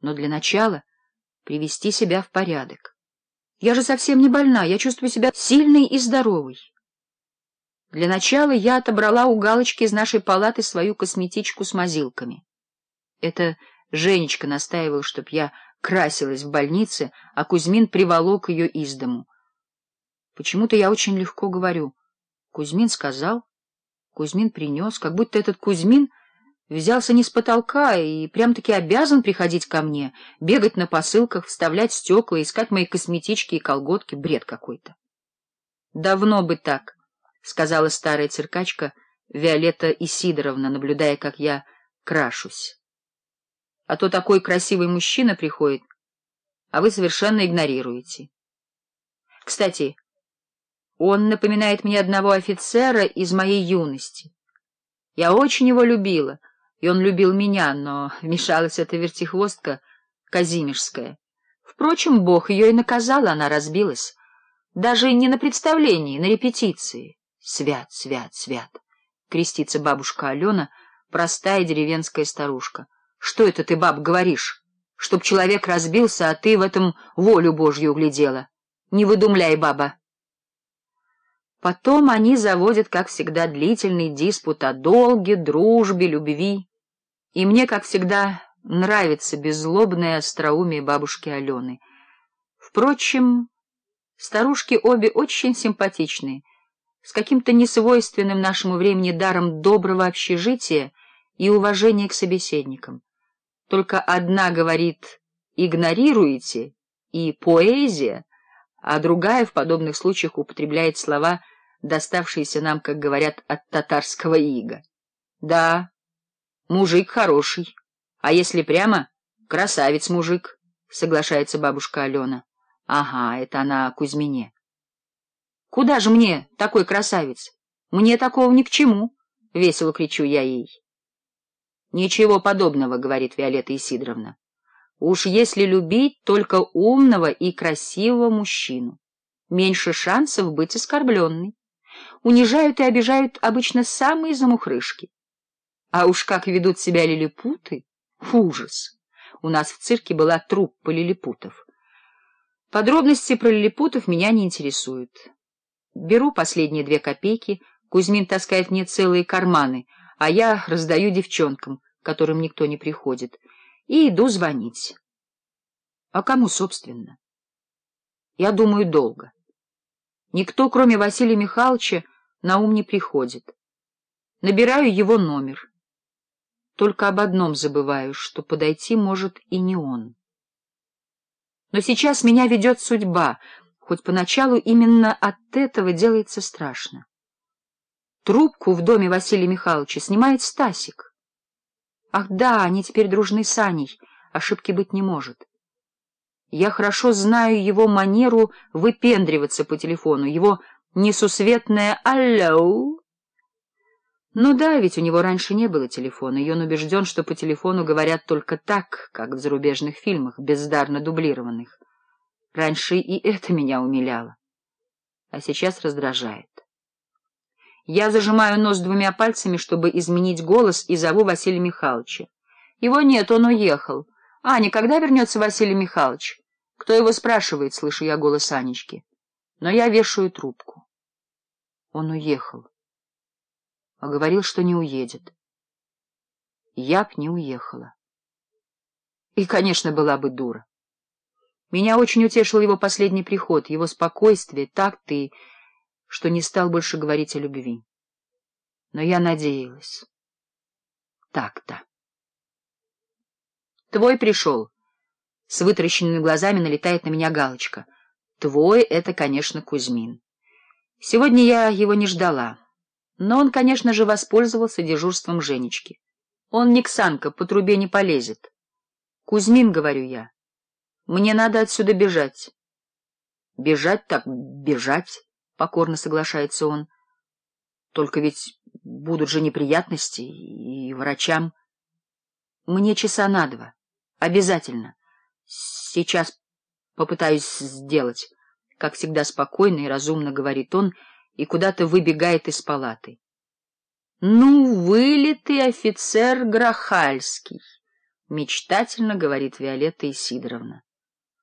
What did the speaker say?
Но для начала привести себя в порядок. Я же совсем не больна, я чувствую себя сильной и здоровой. Для начала я отобрала у галочки из нашей палаты свою косметичку с мазилками. Это Женечка настаивал, чтоб я красилась в больнице, а Кузьмин приволок ее из дому. Почему-то я очень легко говорю. Кузьмин сказал, Кузьмин принес, как будто этот Кузьмин — Взялся не с потолка и прям-таки обязан приходить ко мне, бегать на посылках, вставлять стекла, искать мои косметички и колготки. Бред какой-то. — Давно бы так, — сказала старая циркачка Виолетта Исидоровна, наблюдая, как я крашусь. — А то такой красивый мужчина приходит, а вы совершенно игнорируете. Кстати, он напоминает мне одного офицера из моей юности. Я очень его любила — и он любил меня, но вмешалась эта вертихвостка Казимирская. Впрочем, Бог ее и наказал, она разбилась. Даже не на представлении, на репетиции. Свят, свят, свят. Крестится бабушка Алена, простая деревенская старушка. Что это ты, баб, говоришь? Чтоб человек разбился, а ты в этом волю Божью углядела. Не выдумляй, баба. Потом они заводят, как всегда, длительный диспут о долге, дружбе, любви. И мне, как всегда, нравится беззлобное остроумие бабушки Алены. Впрочем, старушки обе очень симпатичные, с каким-то несвойственным нашему времени даром доброго общежития и уважения к собеседникам. Только одна говорит «игнорируете» и «поэзия», а другая в подобных случаях употребляет слова, доставшиеся нам, как говорят, от татарского ига. Да, Мужик хороший. А если прямо, красавец мужик, — соглашается бабушка Алена. Ага, это она Кузьмине. Куда же мне такой красавец? Мне такого ни к чему, — весело кричу я ей. Ничего подобного, — говорит Виолетта Исидоровна. Уж если любить только умного и красивого мужчину, меньше шансов быть оскорбленной. Унижают и обижают обычно самые замухрышки. А уж как ведут себя лилипуты — ужас. У нас в цирке была труппа лилипутов. Подробности про лилипутов меня не интересуют. Беру последние две копейки, Кузьмин таскает мне целые карманы, а я раздаю девчонкам, которым никто не приходит, и иду звонить. А кому, собственно? Я думаю долго. Никто, кроме Василия Михайловича, на ум не приходит. Набираю его номер. Только об одном забываю, что подойти может и не он. Но сейчас меня ведет судьба, хоть поначалу именно от этого делается страшно. Трубку в доме Василия Михайловича снимает Стасик. Ах да, они теперь дружны с Аней, ошибки быть не может. Я хорошо знаю его манеру выпендриваться по телефону, его несусветное «Алло!» Ну да, ведь у него раньше не было телефона, и он убежден, что по телефону говорят только так, как в зарубежных фильмах, бездарно дублированных. Раньше и это меня умиляло, а сейчас раздражает. Я зажимаю нос двумя пальцами, чтобы изменить голос, и зову Василия Михайловича. Его нет, он уехал. Аня, когда вернется Василий Михайлович? Кто его спрашивает, слышу я голос Анечки. Но я вешаю трубку. Он уехал а говорил, что не уедет. Я б не уехала. И, конечно, была бы дура. Меня очень утешил его последний приход, его спокойствие, такт и... что не стал больше говорить о любви. Но я надеялась. Так-то. «Твой пришел». С вытаращенными глазами налетает на меня галочка. «Твой — это, конечно, Кузьмин. Сегодня я его не ждала». Но он, конечно же, воспользовался дежурством Женечки. Он не к по трубе не полезет. Кузьмин, говорю я, мне надо отсюда бежать. Бежать так бежать, покорно соглашается он. Только ведь будут же неприятности и врачам. Мне часа на два. Обязательно. Сейчас попытаюсь сделать. Как всегда спокойно и разумно говорит он, — и куда-то выбегает из палаты. — Ну, вылитый офицер Грохальский! — мечтательно говорит Виолетта Исидоровна.